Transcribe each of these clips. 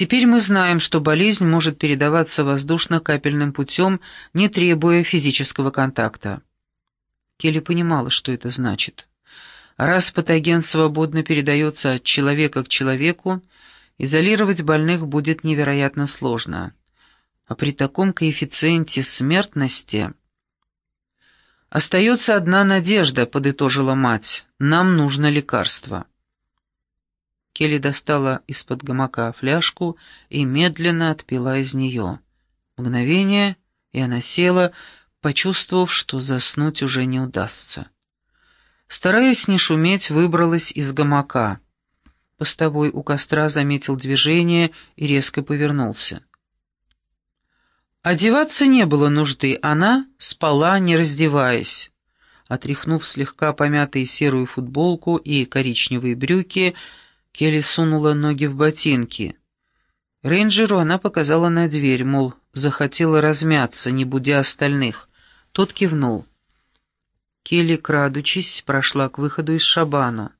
Теперь мы знаем, что болезнь может передаваться воздушно-капельным путем, не требуя физического контакта. Келли понимала, что это значит. Раз патоген свободно передается от человека к человеку, изолировать больных будет невероятно сложно. А при таком коэффициенте смертности... «Остается одна надежда», — подытожила мать. «Нам нужно лекарство». Келли достала из-под гамака фляжку и медленно отпила из нее. Мгновение, и она села, почувствовав, что заснуть уже не удастся. Стараясь не шуметь, выбралась из гамака. Постовой у костра заметил движение и резко повернулся. Одеваться не было нужды, она спала, не раздеваясь. Отряхнув слегка помятые серую футболку и коричневые брюки, Келли сунула ноги в ботинки. Рейнджеру она показала на дверь, мол, захотела размяться, не будя остальных. Тот кивнул. Келли, крадучись, прошла к выходу из шабана.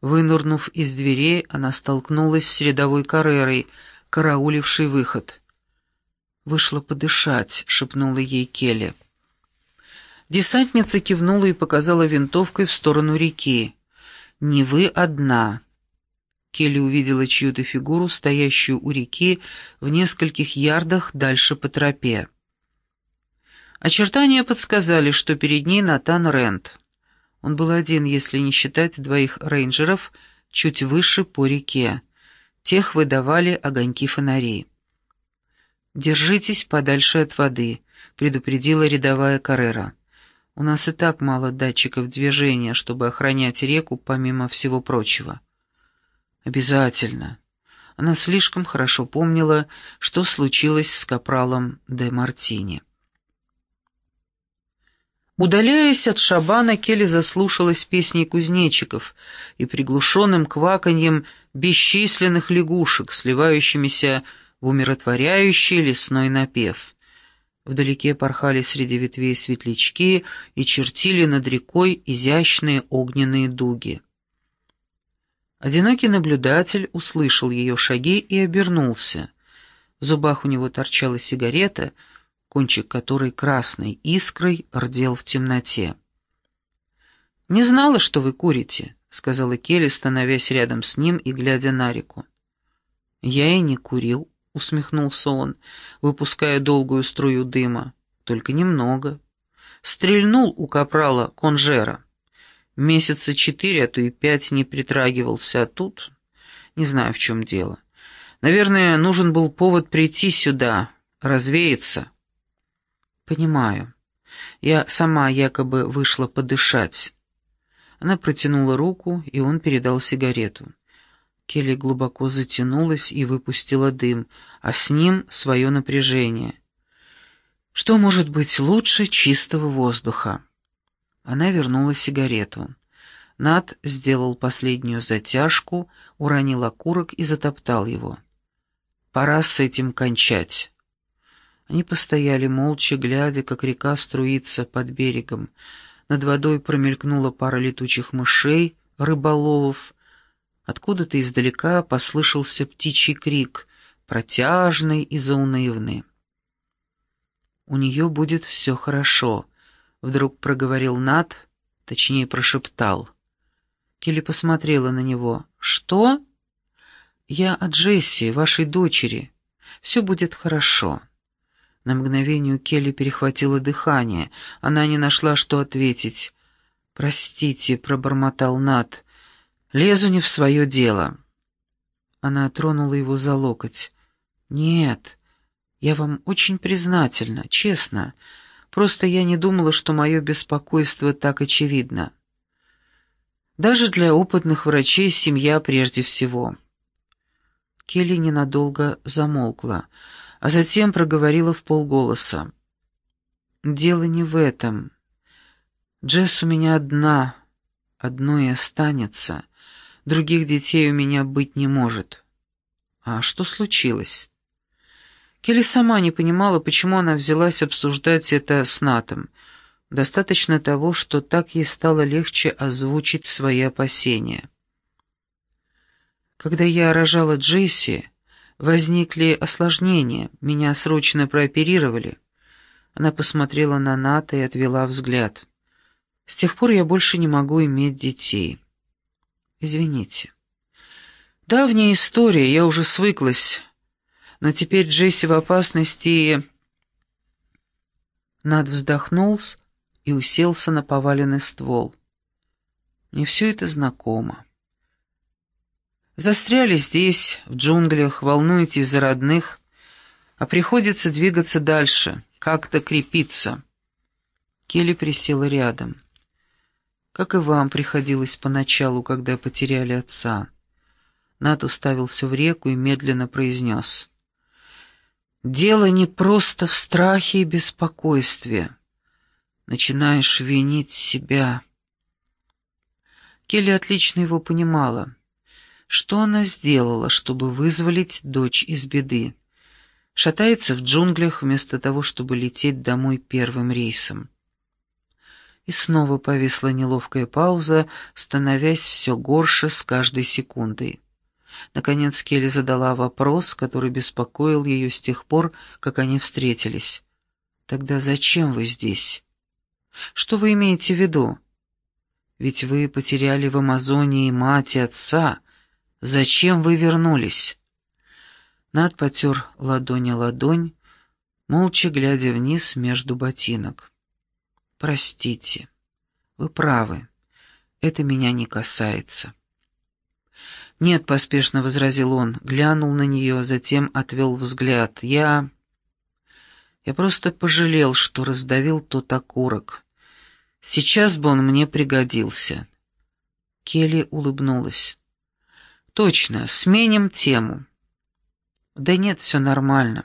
Вынурнув из дверей, она столкнулась с рядовой карерой, караулившей выход. «Вышла подышать», — шепнула ей Келли. Десантница кивнула и показала винтовкой в сторону реки. «Не вы одна». Келли увидела чью-то фигуру, стоящую у реки, в нескольких ярдах дальше по тропе. Очертания подсказали, что перед ней Натан Рент. Он был один, если не считать двоих рейнджеров, чуть выше по реке. Тех выдавали огоньки фонарей. «Держитесь подальше от воды», — предупредила рядовая Каррера. «У нас и так мало датчиков движения, чтобы охранять реку, помимо всего прочего». «Обязательно». Она слишком хорошо помнила, что случилось с капралом де Мартини. Удаляясь от шабана, Келли заслушалась песней кузнечиков и приглушенным кваканьем бесчисленных лягушек, сливающимися в умиротворяющий лесной напев. Вдалеке порхали среди ветвей светлячки и чертили над рекой изящные огненные дуги. Одинокий наблюдатель услышал ее шаги и обернулся. В зубах у него торчала сигарета, кончик которой красной искрой рдел в темноте. «Не знала, что вы курите», — сказала Келли, становясь рядом с ним и глядя на реку. «Я и не курил», усмехнулся он, выпуская долгую струю дыма. Только немного. Стрельнул у капрала Конжера. Месяца четыре, а то и пять не притрагивался, а тут... Не знаю, в чем дело. Наверное, нужен был повод прийти сюда, развеяться. Понимаю. Я сама якобы вышла подышать. Она протянула руку, и он передал сигарету. Келли глубоко затянулась и выпустила дым, а с ним свое напряжение. Что может быть лучше чистого воздуха? Она вернула сигарету. Над сделал последнюю затяжку, уронил окурок и затоптал его. «Пора с этим кончать». Они постояли молча, глядя, как река струится под берегом. Над водой промелькнула пара летучих мышей, рыболовов, Откуда-то издалека послышался птичий крик, протяжный и заунывный. «У нее будет все хорошо», — вдруг проговорил Нат, точнее прошептал. Келли посмотрела на него. «Что?» «Я от Джесси, вашей дочери. Все будет хорошо». На мгновение Келли перехватило дыхание. Она не нашла, что ответить. «Простите», — пробормотал Нат. Лезу не в свое дело. Она тронула его за локоть. «Нет, я вам очень признательна, честно. Просто я не думала, что мое беспокойство так очевидно. Даже для опытных врачей семья прежде всего». Келли ненадолго замолкла, а затем проговорила в полголоса. «Дело не в этом. Джесс у меня одна, одно и останется». Других детей у меня быть не может. А что случилось? Келли сама не понимала, почему она взялась обсуждать это с Натом. Достаточно того, что так ей стало легче озвучить свои опасения. Когда я рожала Джесси, возникли осложнения, меня срочно прооперировали». Она посмотрела на Ната и отвела взгляд. «С тех пор я больше не могу иметь детей. Извините». «Давняя история, я уже свыклась. Но теперь Джесси в опасности и...» Над вздохнул и уселся на поваленный ствол. Мне все это знакомо. Застряли здесь, в джунглях, волнуетесь за родных, а приходится двигаться дальше, как-то крепиться. Келли присела рядом. Как и вам приходилось поначалу, когда потеряли отца. Нат уставился в реку и медленно произнес. «Дело не просто в страхе и беспокойстве. Начинаешь винить себя». Келли отлично его понимала. Что она сделала, чтобы вызволить дочь из беды? Шатается в джунглях вместо того, чтобы лететь домой первым рейсом. И снова повисла неловкая пауза, становясь все горше с каждой секундой. Наконец Келли задала вопрос, который беспокоил ее с тех пор, как они встретились. «Тогда зачем вы здесь? Что вы имеете в виду? Ведь вы потеряли в Амазонии мать и отца. Зачем вы вернулись?» Над потер ладонь о ладонь, молча глядя вниз между ботинок. «Простите, вы правы, это меня не касается». «Нет», — поспешно возразил он, глянул на нее, затем отвел взгляд. «Я... я просто пожалел, что раздавил тот окурок. Сейчас бы он мне пригодился». Келли улыбнулась. «Точно, сменим тему». «Да нет, все нормально.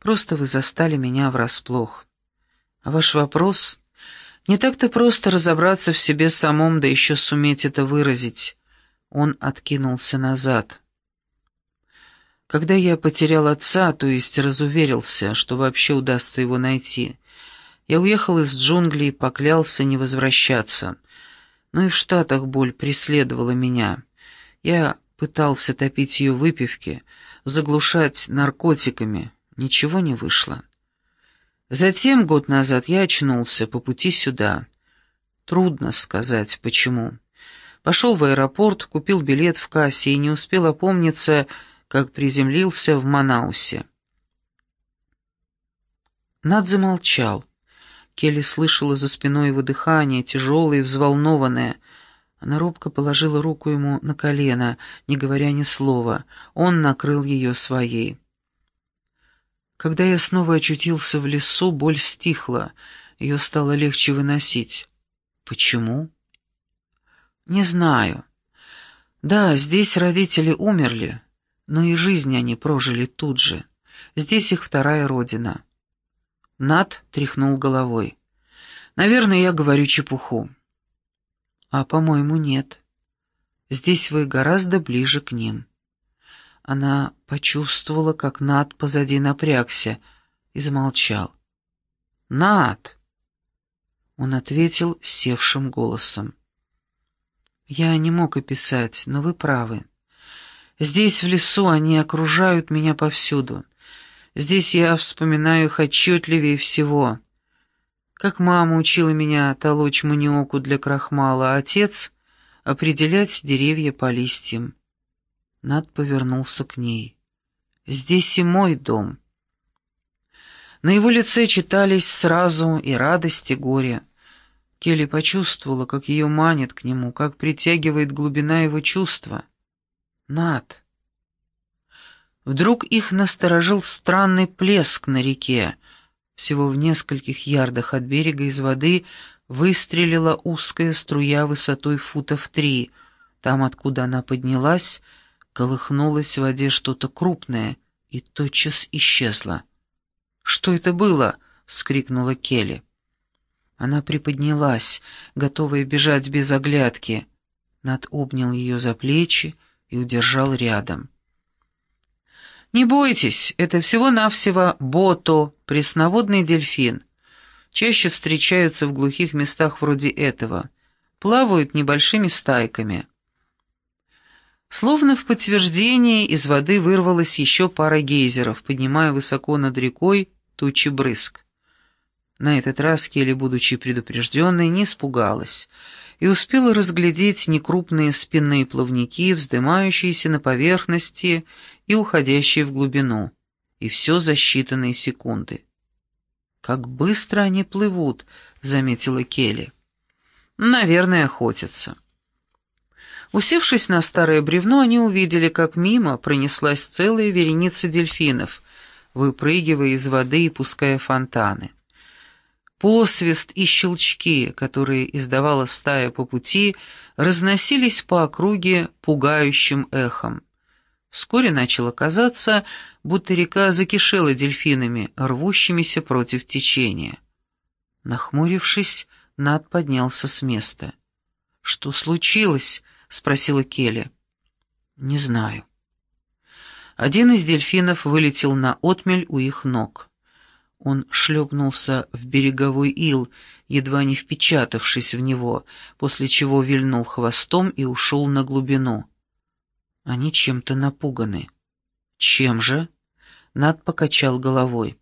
Просто вы застали меня врасплох. А ваш вопрос...» Не так-то просто разобраться в себе самом, да еще суметь это выразить. Он откинулся назад. Когда я потерял отца, то есть разуверился, что вообще удастся его найти, я уехал из джунглей и поклялся не возвращаться. Но и в Штатах боль преследовала меня. Я пытался топить ее выпивки, заглушать наркотиками. Ничего не вышло. Затем, год назад, я очнулся по пути сюда. Трудно сказать, почему. Пошел в аэропорт, купил билет в кассе и не успел опомниться, как приземлился в Манаусе. Над замолчал. Келли слышала за спиной его дыхание, тяжелое и взволнованное. Она робко положила руку ему на колено, не говоря ни слова. Он накрыл ее своей. Когда я снова очутился в лесу, боль стихла, ее стало легче выносить. Почему? «Не знаю. Да, здесь родители умерли, но и жизнь они прожили тут же. Здесь их вторая родина». Над тряхнул головой. «Наверное, я говорю чепуху». «А, по-моему, нет. Здесь вы гораздо ближе к ним». Она почувствовала, как Над позади напрягся и замолчал. «Над!» Он ответил севшим голосом. Я не мог описать, но вы правы. Здесь, в лесу, они окружают меня повсюду. Здесь я вспоминаю их отчетливее всего. Как мама учила меня толочь маниоку для крахмала, а отец — определять деревья по листьям. Над повернулся к ней. «Здесь и мой дом». На его лице читались сразу и радость, и горе. Келли почувствовала, как ее манит к нему, как притягивает глубина его чувства. Над. Вдруг их насторожил странный плеск на реке. Всего в нескольких ярдах от берега из воды выстрелила узкая струя высотой футов три. Там, откуда она поднялась, колыхнулось в воде что-то крупное и тотчас исчезло. «Что это было?» — вскрикнула Келли. Она приподнялась, готовая бежать без оглядки. Над обнял ее за плечи и удержал рядом. «Не бойтесь, это всего-навсего бото, пресноводный дельфин. Чаще встречаются в глухих местах вроде этого. Плавают небольшими стайками». Словно в подтверждение из воды вырвалась еще пара гейзеров, поднимая высоко над рекой тучи брызг. На этот раз Келли, будучи предупрежденной, не испугалась и успела разглядеть некрупные спинные плавники, вздымающиеся на поверхности и уходящие в глубину, и все за считанные секунды. «Как быстро они плывут», — заметила Келли. «Наверное, охотятся». Усевшись на старое бревно, они увидели, как мимо пронеслась целая вереница дельфинов, выпрыгивая из воды и пуская фонтаны. Посвист и щелчки, которые издавала стая по пути, разносились по округе пугающим эхом. Вскоре начало казаться, будто река закишела дельфинами, рвущимися против течения. Нахмурившись, Над поднялся с места. «Что случилось?» — спросила Келли. «Не знаю». Один из дельфинов вылетел на отмель у их ног. Он шлепнулся в береговой ил, едва не впечатавшись в него, после чего вильнул хвостом и ушел на глубину. Они чем-то напуганы. Чем же? Над покачал головой.